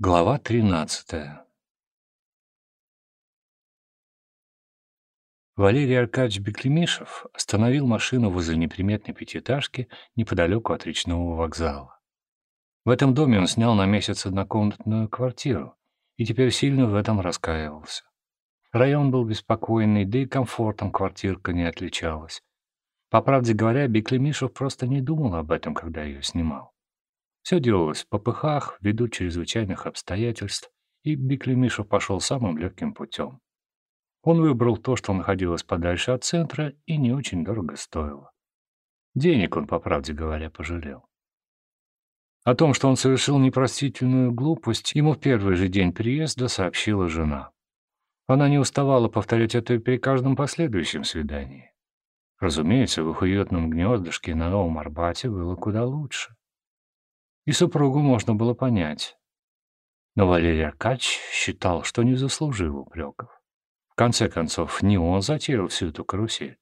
Глава тринадцатая Валерий Аркадьевич Беклемишев остановил машину возле неприметной пятиэтажки неподалеку от речного вокзала. В этом доме он снял на месяц однокомнатную квартиру и теперь сильно в этом раскаивался. Район был беспокойный, да и комфортом квартирка не отличалась. По правде говоря, Беклемишев просто не думал об этом, когда ее снимал. Все делалось в попыхах, ввиду чрезвычайных обстоятельств, и Биклемишев пошел самым легким путем. Он выбрал то, что находилось подальше от центра и не очень дорого стоило. Денег он, по правде говоря, пожалел. О том, что он совершил непростительную глупость, ему в первый же день приезда сообщила жена. Она не уставала повторять это при каждом последующем свидании. Разумеется, в их уютном гнездышке на Новом Арбате было куда лучше и супругу можно было понять. Но Валерий Аркадьевич считал, что не заслужил упреков. В конце концов, не он затеял всю эту карусель.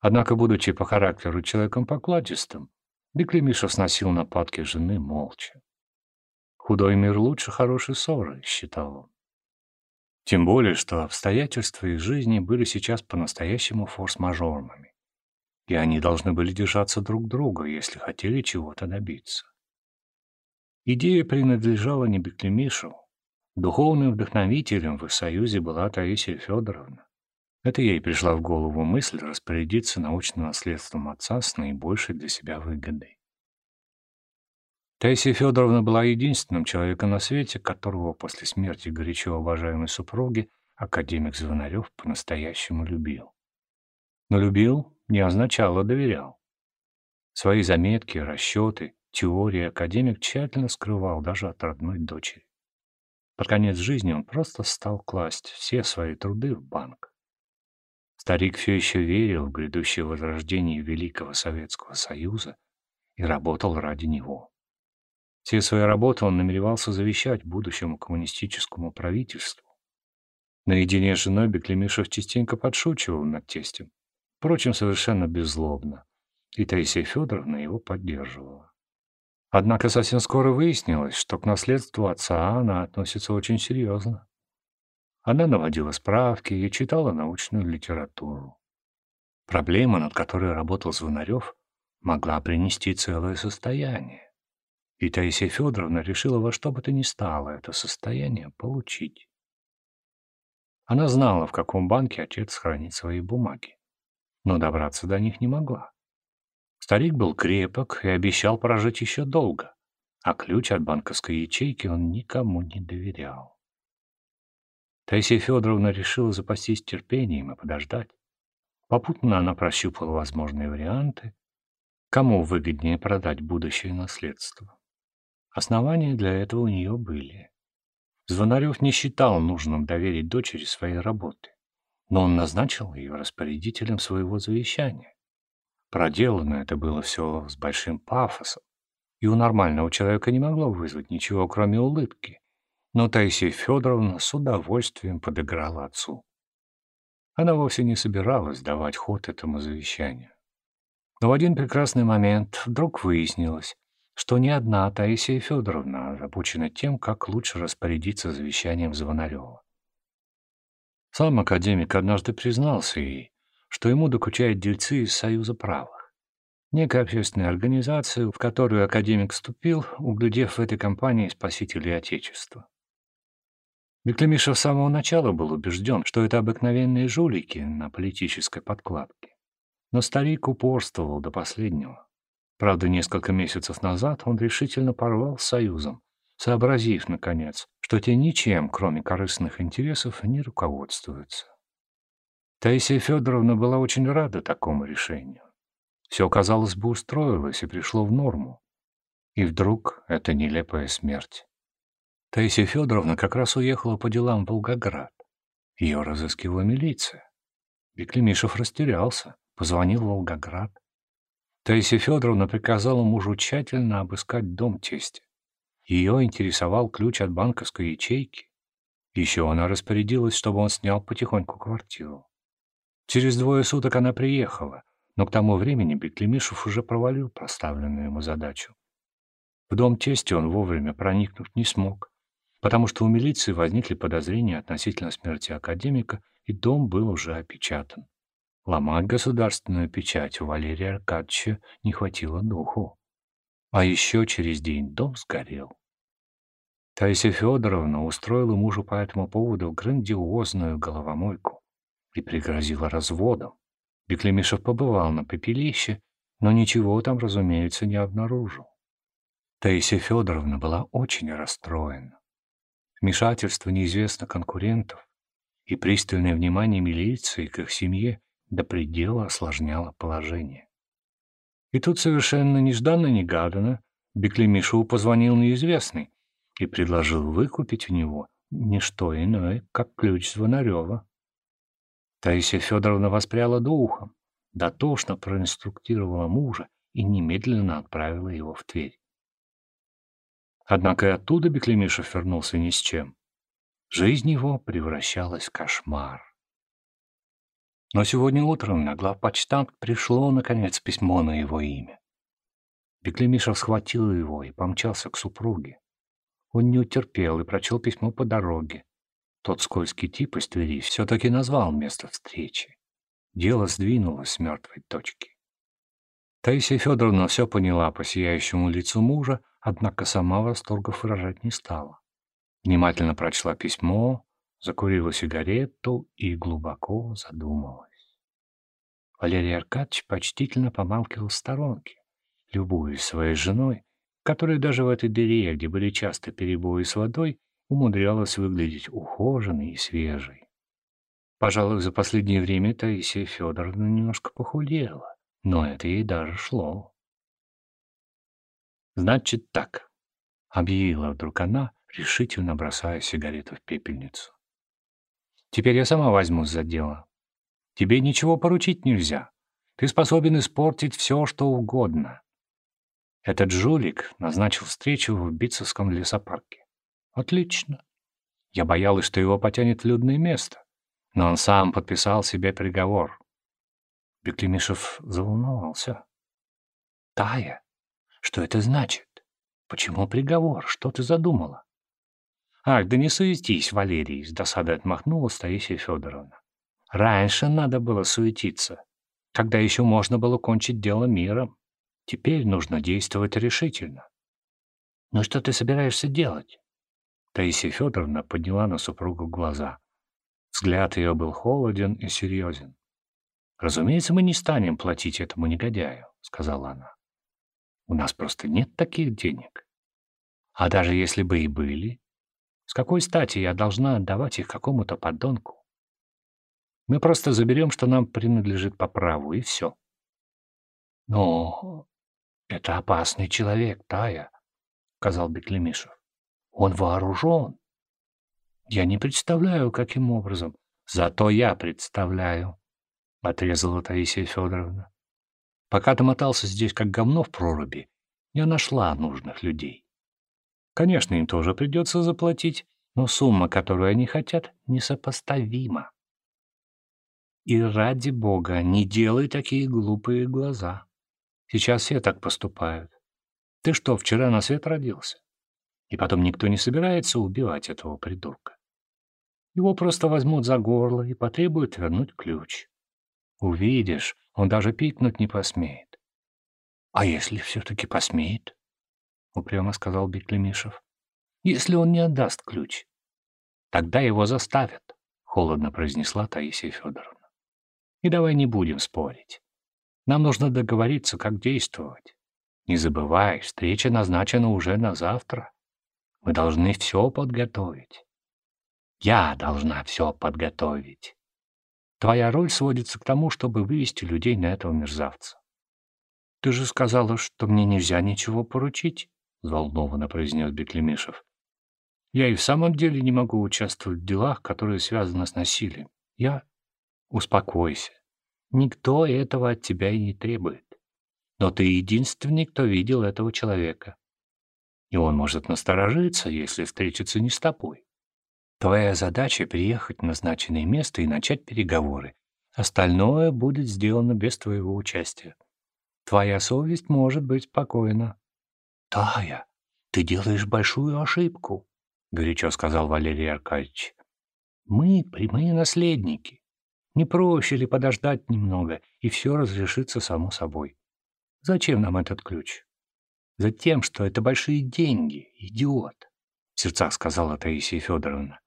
Однако, будучи по характеру человеком покладистым, Беклемишев сносил нападки жены молча. «Худой мир лучше хорошей ссоры», — считал он. Тем более, что обстоятельства их жизни были сейчас по-настоящему форс-мажорными, и они должны были держаться друг друга, если хотели чего-то добиться. Идея принадлежала не Беклемишу. Духовным вдохновителем в их союзе была Таисия Федоровна. Это ей пришла в голову мысль распорядиться научным наследством отца с наибольшей для себя выгодой. Таисия Федоровна была единственным человеком на свете, которого после смерти горячо уважаемой супруги академик Звонарев по-настоящему любил. Но любил не означало доверял. Свои заметки, расчеты, теории академик тщательно скрывал даже от родной дочери. Под конец жизни он просто стал класть все свои труды в банк. Старик все еще верил в грядущее возрождение Великого Советского Союза и работал ради него. Все свои работы он намеревался завещать будущему коммунистическому правительству. Наедине с женой Беклемишев частенько подшучивал над тестем, впрочем, совершенно беззлобно, и Таисия Федоровна его поддерживала. Однако совсем скоро выяснилось, что к наследству отца она относится очень серьезно. Она наводила справки и читала научную литературу. Проблема, над которой работал Звонарев, могла принести целое состояние. И Таисия Федоровна решила во что бы то ни стало это состояние получить. Она знала, в каком банке отец хранит свои бумаги, но добраться до них не могла. Старик был крепок и обещал прожить еще долго, а ключ от банковской ячейки он никому не доверял. Таисия Федоровна решила запастись терпением и подождать. Попутно она прощупала возможные варианты, кому выгоднее продать будущее наследство. Основания для этого у нее были. Звонарев не считал нужным доверить дочери своей работы, но он назначил ее распорядителем своего завещания. Проделано это было все с большим пафосом, и у нормального человека не могло вызвать ничего, кроме улыбки. Но Таисия Федоровна с удовольствием подыграла отцу. Она вовсе не собиралась давать ход этому завещанию. Но в один прекрасный момент вдруг выяснилось, что ни одна Таисия Федоровна озабочена тем, как лучше распорядиться завещанием Звонарева. Сам академик однажды признался ей, что ему докучают дельцы из Союза правых. Некая общественная организация, в которую академик вступил, углядев в этой компании спасителей Отечества. Беклемишев с самого начала был убежден, что это обыкновенные жулики на политической подкладке. Но старик упорствовал до последнего. Правда, несколько месяцев назад он решительно порвал с Союзом, сообразив, наконец, что те ничем, кроме корыстных интересов, не руководствуются. Таисия Федоровна была очень рада такому решению. Все, казалось бы, устроилось и пришло в норму. И вдруг эта нелепая смерть. Таисия Федоровна как раз уехала по делам в Волгоград. Ее разыскивала милиция. Беклемишев растерялся, позвонил в Волгоград. Таисия Федоровна приказала мужу тщательно обыскать дом тестя. Ее интересовал ключ от банковской ячейки. Еще она распорядилась, чтобы он снял потихоньку квартиру. Через двое суток она приехала, но к тому времени Беклемишев уже провалил поставленную ему задачу. В дом тести он вовремя проникнуть не смог, потому что у милиции возникли подозрения относительно смерти академика, и дом был уже опечатан. Ломать государственную печать у Валерия Аркадьевича не хватило духу. А еще через день дом сгорел. Таисия Федоровна устроила мужу по этому поводу грандиозную головомойку и пригрозила разводом. Беклемишев побывал на пепелище, но ничего там, разумеется, не обнаружил. Таисия Федоровна была очень расстроена. Вмешательство неизвестно конкурентов и пристальное внимание милиции к их семье до предела осложняло положение. И тут совершенно нежданно-негаданно Беклемишеву позвонил неизвестный и предложил выкупить у него не что иное, как ключ Звонарева. Таисия Федоровна воспряла духом, дотошно проинструктировала мужа и немедленно отправила его в Тверь. Однако и оттуда Беклемишев вернулся ни с чем. Жизнь его превращалась в кошмар. Но сегодня утром на главпочтамт пришло, наконец, письмо на его имя. Беклемишев схватил его и помчался к супруге. Он не утерпел и прочел письмо по дороге. Тот скользкий тип из Твери все-таки назвал место встречи. Дело сдвинулось с мертвой точки. Таисия Федоровна все поняла по сияющему лицу мужа, однако сама восторгов выражать не стала. Внимательно прочла письмо, закурила сигарету и глубоко задумалась. Валерий Аркадьевич почтительно помалкивал в сторонке, любуясь своей женой, которая даже в этой дыре, где были часто перебои с водой, умудрялась выглядеть ухоженной и свежей. Пожалуй, за последнее время Таисия Федоровна немножко похудела, но это ей даже шло. «Значит так», — объявила вдруг она, решительно бросая сигарету в пепельницу. «Теперь я сама возьмусь за дело. Тебе ничего поручить нельзя. Ты способен испортить все, что угодно. Этот жулик назначил встречу в Битцевском лесопарке. Отлично. Я боялась, что его потянет в людное место, но он сам подписал себе приговор. Беклемишев заволновался. «Тая, что это значит? Почему приговор? Что ты задумала?» «Ах, да не суетись, Валерий!» — с досадой отмахнулась Таисия Федоровна. «Раньше надо было суетиться, когда еще можно было кончить дело миром. Теперь нужно действовать решительно». «Ну что ты собираешься делать?» Таисия Федоровна подняла на супругу глаза. Взгляд ее был холоден и серьезен. «Разумеется, мы не станем платить этому негодяю», — сказала она. «У нас просто нет таких денег. А даже если бы и были, с какой стати я должна отдавать их какому-то подонку? Мы просто заберем, что нам принадлежит по праву, и все». «Но это опасный человек, Тая», — сказал Беклемишев. «Он вооружен. Я не представляю, каким образом. Зато я представляю, — отрезала Таисия Федоровна. Пока ты мотался здесь, как говно в проруби, я нашла нужных людей. Конечно, им тоже придется заплатить, но сумма, которую они хотят, несопоставима. И ради бога, не делай такие глупые глаза. Сейчас все так поступают. Ты что, вчера на свет родился? И потом никто не собирается убивать этого придурка. Его просто возьмут за горло и потребуют вернуть ключ. Увидишь, он даже пикнуть не посмеет. — А если все-таки посмеет? — упрямо сказал Беклемишев. — Если он не отдаст ключ, тогда его заставят, — холодно произнесла Таисия Федоровна. — И давай не будем спорить. Нам нужно договориться, как действовать. Не забывай, встреча назначена уже на завтра. Мы должны все подготовить. Я должна все подготовить. Твоя роль сводится к тому, чтобы вывести людей на этого мерзавца. — Ты же сказала, что мне нельзя ничего поручить, — взволнованно произнес Беклемишев. — Я и в самом деле не могу участвовать в делах, которые связаны с насилием. Я... Успокойся. Никто этого от тебя и не требует. Но ты единственный, кто видел этого человека. И он может насторожиться, если встретится не с тобой. Твоя задача — приехать в назначенное место и начать переговоры. Остальное будет сделано без твоего участия. Твоя совесть может быть спокойна. — Тая, Ты делаешь большую ошибку, — горячо сказал Валерий Аркадьевич. Мы прямые наследники. Не проще ли подождать немного, и все разрешится само собой? Зачем нам этот ключ? Затем, что это большие деньги, идиот, — в сердцах сказала Таисия Федоровна.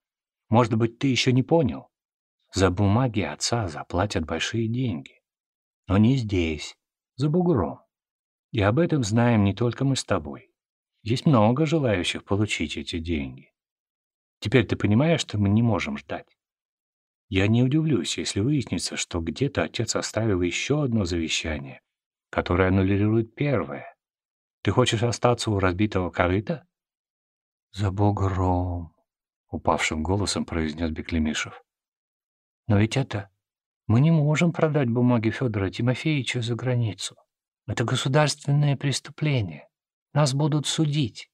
Может быть, ты еще не понял? За бумаги отца заплатят большие деньги. Но не здесь, за бугром. И об этом знаем не только мы с тобой. Есть много желающих получить эти деньги. Теперь ты понимаешь, что мы не можем ждать. Я не удивлюсь, если выяснится, что где-то отец оставил еще одно завещание, которое аннулирует первое. Ты хочешь остаться у разбитого корыта? — За бугром, — упавшим голосом произнес Беклемишев. — Но ведь это... Мы не можем продать бумаги Федора Тимофеевича за границу. Это государственное преступление. Нас будут судить.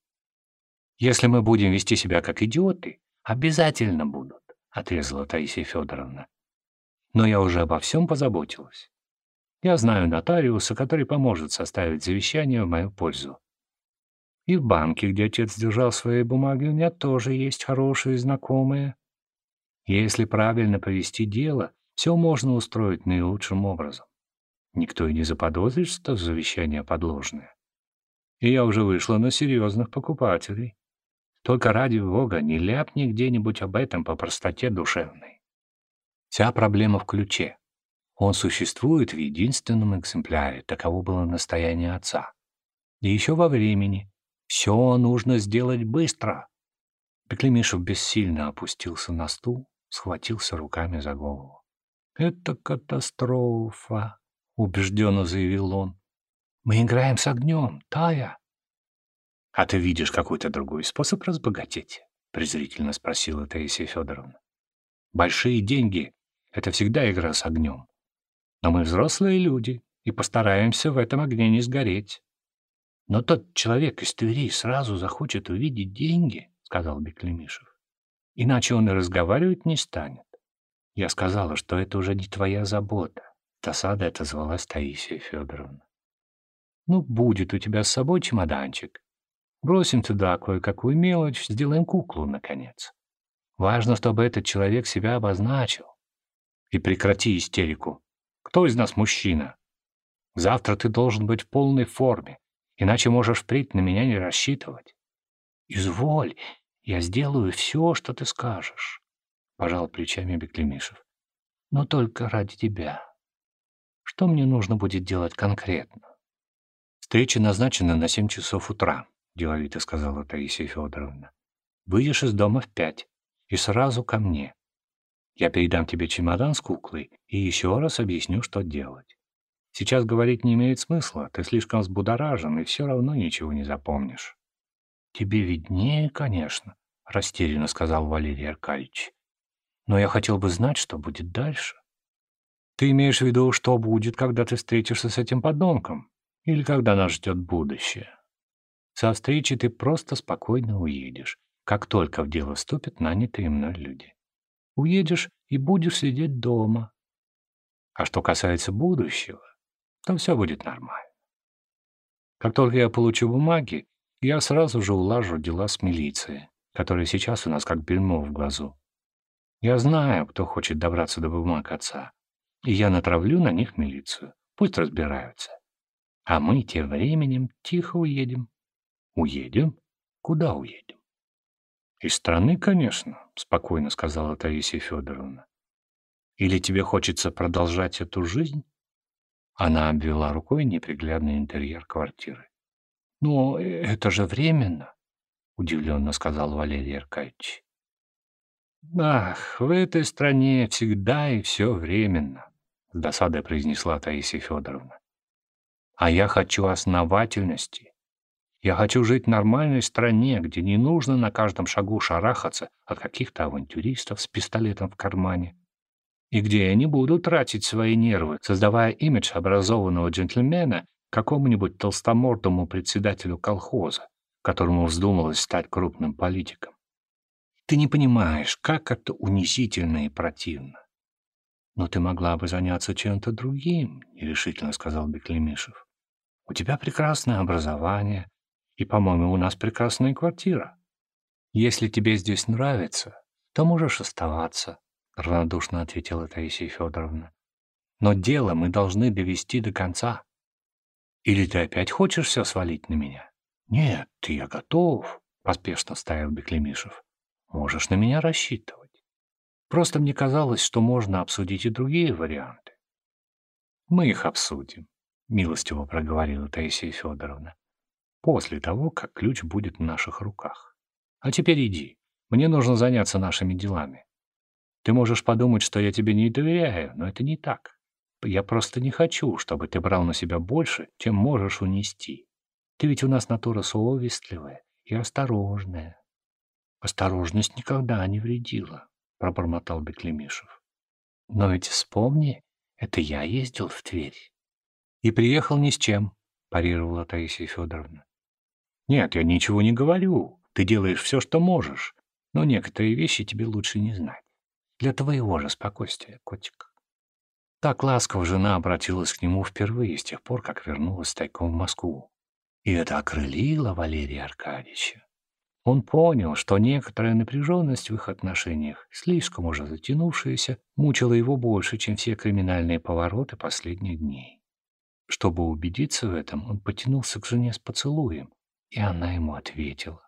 Если мы будем вести себя как идиоты, обязательно будут, — отрезала Таисия Федоровна. Но я уже обо всем позаботилась. Я знаю нотариуса, который поможет составить завещание в мою пользу. И в банке, где отец держал свои бумаги, у меня тоже есть хорошие знакомые. Если правильно повести дело, все можно устроить наилучшим образом. Никто и не заподозрит, что завещание подложное. И я уже вышла на серьезных покупателей. Только ради бога не ляпни где-нибудь об этом по простоте душевной. Вся проблема в ключе. Он существует в единственном экземпляре, таково было настояние отца. И еще во времени. Все нужно сделать быстро. Беклемишев бессильно опустился на стул, схватился руками за голову. «Это катастрофа», — убежденно заявил он. «Мы играем с огнем, Тая». «А ты видишь какой-то другой способ разбогатеть?» — презрительно спросила Таисия Федоровна. «Большие деньги — это всегда игра с огнем. Но мы взрослые люди и постараемся в этом огне не сгореть. Но тот человек из Твери сразу захочет увидеть деньги, — сказал Беклемишев. Иначе он и разговаривать не станет. Я сказала, что это уже не твоя забота. Досада отозвалась Таисия Федоровна. Ну, будет у тебя с собой чемоданчик. Бросим туда кое-какую мелочь, сделаем куклу, наконец. Важно, чтобы этот человек себя обозначил. И прекрати истерику. Кто из нас мужчина? Завтра ты должен быть в полной форме, иначе можешь впредь на меня не рассчитывать. Изволь, я сделаю все, что ты скажешь, — пожал плечами Беклемишев. Но только ради тебя. Что мне нужно будет делать конкретно? Встреча назначена на семь часов утра, — деловито сказала Таисия Федоровна. Выйдешь из дома в пять и сразу ко мне. Я передам тебе чемодан с куклой и еще раз объясню, что делать. Сейчас говорить не имеет смысла, ты слишком взбудоражен и все равно ничего не запомнишь. — Тебе виднее, конечно, — растерянно сказал Валерий Аркадьевич. — Но я хотел бы знать, что будет дальше. — Ты имеешь в виду, что будет, когда ты встретишься с этим подонком? Или когда нас ждет будущее? Со встречи ты просто спокойно уедешь, как только в дело вступят нанятые мной люди. Уедешь и будешь сидеть дома. А что касается будущего, то все будет нормально. Как только я получу бумаги, я сразу же улажу дела с милицией, которая сейчас у нас как бельмо в глазу. Я знаю, кто хочет добраться до бумаг отца, и я натравлю на них милицию. Пусть разбираются. А мы тем временем тихо уедем. Уедем? Куда уедем? «Из страны, конечно», — спокойно сказала Таисия Федоровна. «Или тебе хочется продолжать эту жизнь?» Она обвела рукой неприглядный интерьер квартиры. «Но это же временно», — удивленно сказал Валерий Аркадьевич. «Ах, в этой стране всегда и все временно», — с досадой произнесла Таисия Федоровна. «А я хочу основательности, я хочу жить в нормальной стране, где не нужно на каждом шагу шарахаться от каких-то авантюристов с пистолетом в кармане. И где я не буду тратить свои нервы, создавая имидж образованного джентльмена какому-нибудь толстомордому председателю колхоза, которому вздумалось стать крупным политиком. Ты не понимаешь, как это унизительно и противно. Но ты могла бы заняться чем-то другим, — нерешительно сказал Беклемишев. У тебя прекрасное образование, И, по-моему, у нас прекрасная квартира. Если тебе здесь нравится, то можешь оставаться, — равнодушно ответила Таисия Федоровна. Но дело мы должны довести до конца. Или ты опять хочешь все свалить на меня? Нет, ты я готов, — поспешно вставил Беклемишев. Можешь на меня рассчитывать. Просто мне казалось, что можно обсудить и другие варианты. Мы их обсудим, — милостиво проговорила Таисия Федоровна. После того, как ключ будет в наших руках. А теперь иди. Мне нужно заняться нашими делами. Ты можешь подумать, что я тебе не доверяю, но это не так. Я просто не хочу, чтобы ты брал на себя больше, чем можешь унести. Ты ведь у нас натура совестливая и осторожная. Осторожность никогда не вредила, — пробормотал Беклемишев. Но ведь вспомни, это я ездил в Тверь. И приехал ни с чем, — парировала Таисия Федоровна. Нет, я ничего не говорю. Ты делаешь все, что можешь. Но некоторые вещи тебе лучше не знать. Для твоего же спокойствия, котик. Так ласково жена обратилась к нему впервые с тех пор, как вернулась тайком в Москву. И это окрылило Валерия Аркадьевича. Он понял, что некоторая напряженность в их отношениях, слишком уже затянувшаяся, мучила его больше, чем все криминальные повороты последних дней. Чтобы убедиться в этом, он потянулся к жене с поцелуем, и она ему ответила.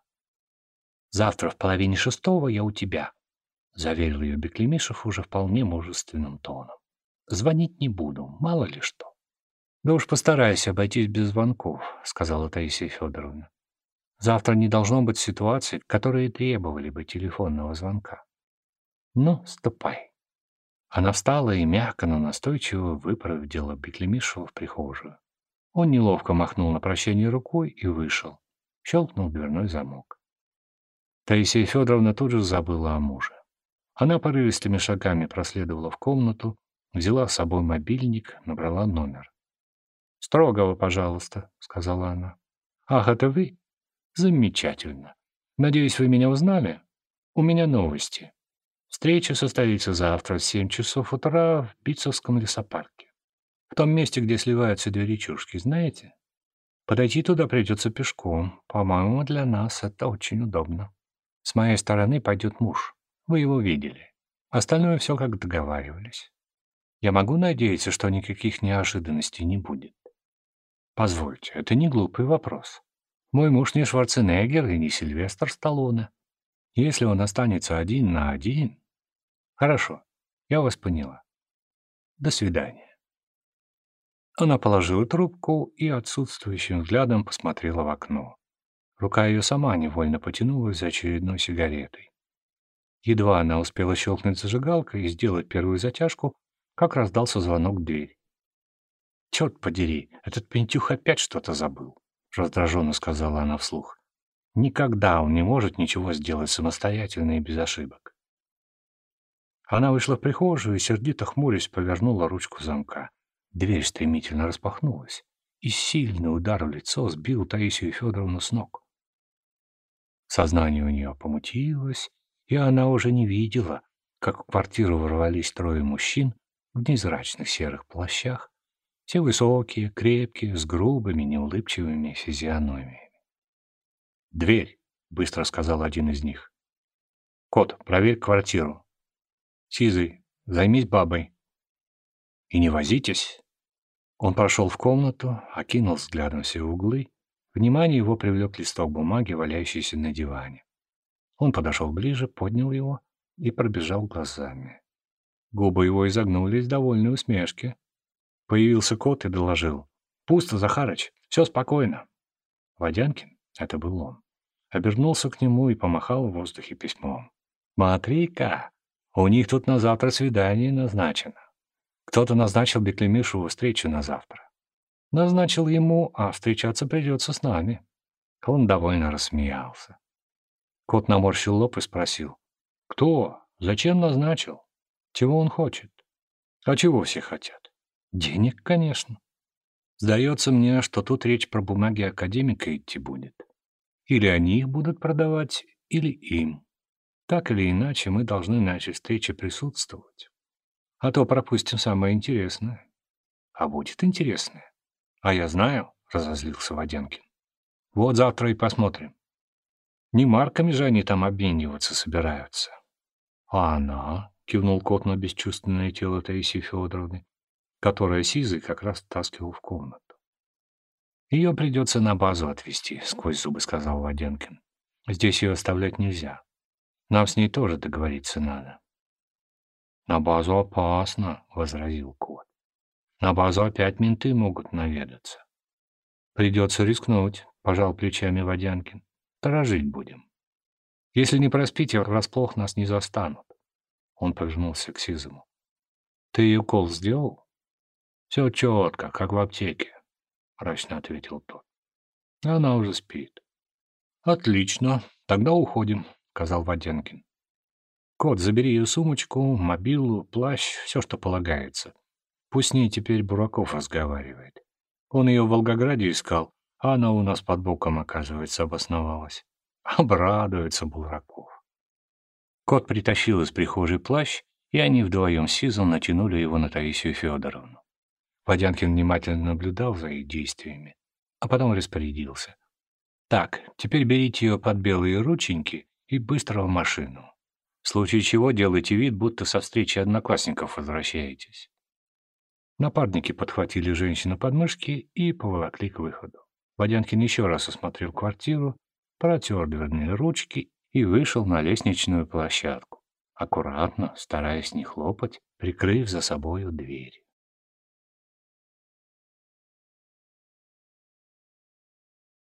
«Завтра в половине шестого я у тебя», — заверил ее Беклемишев уже вполне мужественным тоном. «Звонить не буду, мало ли что». «Да уж постарайся обойтись без звонков», — сказала Таисия Федоровна. Завтра не должно быть ситуаций, которые требовали бы телефонного звонка. Ну, ступай. Она встала и мягко, но настойчиво выпроводила Беклемишева в прихожую. Он неловко махнул на прощание рукой и вышел. Щелкнул дверной замок. Таисия Федоровна тут же забыла о муже. Она порывистыми шагами проследовала в комнату, взяла с собой мобильник, набрала номер. «Строгого, пожалуйста», — сказала она. «Ах, это вы? Замечательно. Надеюсь, вы меня узнали? У меня новости. Встреча состоится завтра в 7 часов утра в Битцевском лесопарке. В том месте, где сливаются две речушки, знаете? Подойти туда придется пешком. По-моему, для нас это очень удобно. С моей стороны пойдет муж. Вы его видели. Остальное все как договаривались. Я могу надеяться, что никаких неожиданностей не будет. Позвольте, это не глупый вопрос. Мой муж не Шварценеггер и не Сильвестр Сталлоне. Если он останется один на один... Хорошо, я вас поняла. До свидания. Она положила трубку и отсутствующим взглядом посмотрела в окно. Рука ее сама невольно потянулась за очередной сигаретой. Едва она успела щелкнуть зажигалкой и сделать первую затяжку, как раздался звонок в дверь. «Черт подери, этот пентюх опять что-то забыл!» — раздраженно сказала она вслух. «Никогда он не может ничего сделать самостоятельно и без ошибок». Она вышла в прихожую и, сердито хмурясь, повернула ручку замка. Дверь стремительно распахнулась, и сильный удар в лицо сбил Таисию Федоровну с ног. Сознание у нее помутилось, и она уже не видела, как в квартиру ворвались трое мужчин в незрачных серых плащах все высокие, крепкие, с грубыми, неулыбчивыми физиономиями. «Дверь!» — быстро сказал один из них. «Кот, проверь квартиру. Сизый, займись бабой. И не возитесь!» Он прошел в комнату, окинул взглядом все углы. Внимание его привлек листок бумаги, валяющийся на диване. Он подошел ближе, поднял его и пробежал глазами. Губы его изогнулись в довольной усмешке. Появился кот и доложил. «Пусто, Захарыч, все спокойно». Водянкин, это был он, обернулся к нему и помахал в воздухе письмом. «Смотри-ка, у них тут на завтра свидание назначено. Кто-то назначил Беклемишеву встречу на завтра. Назначил ему, а встречаться придется с нами». Он довольно рассмеялся. Кот наморщил лоб и спросил. «Кто? Зачем назначил? Чего он хочет?» «А чего все хотят?» Денег, конечно. Сдается мне, что тут речь про бумаги академика идти будет. Или они их будут продавать, или им. Так или иначе, мы должны на этой встрече присутствовать. А то пропустим самое интересное. А будет интересное. А я знаю, — разозлился Водянкин. Вот завтра и посмотрим. Не марками же они там обмениваться собираются. А она, — кивнул кот на бесчувственное тело Таисии Федоровны, которая Сизый как раз втаскивал в комнату. «Ее придется на базу отвезти», — сквозь зубы сказал Воденкин. «Здесь ее оставлять нельзя. Нам с ней тоже договориться надо». «На базу опасно», — возразил кот. «На базу опять менты могут наведаться». «Придется рискнуть», — пожал плечами Водянкин. «Сторожить будем. Если не проспите, врасплох нас не застанут». Он повернулся к Сизому. «Ты укол сделал?» «Все четко, как в аптеке», — мрачно ответил тот. «Она уже спит». «Отлично, тогда уходим», — сказал Воденкин. «Кот, забери ее сумочку, мобилу, плащ, все, что полагается. Пусть с ней теперь Бураков разговаривает. Он ее в Волгограде искал, а она у нас под боком, оказывается, обосновалась. Обрадуется Бураков». Кот притащил из прихожей плащ, и они вдвоем с Сизом натянули его на Таисию Федоровну. Водянкин внимательно наблюдал за их действиями, а потом распорядился. «Так, теперь берите ее под белые рученьки и быстро в машину. В случае чего делайте вид, будто со встречи одноклассников возвращаетесь». Напарники подхватили женщину под мышки и поволокли к выходу. Водянкин еще раз осмотрел квартиру, протер дверные ручки и вышел на лестничную площадку, аккуратно, стараясь не хлопать, прикрыв за собою дверь.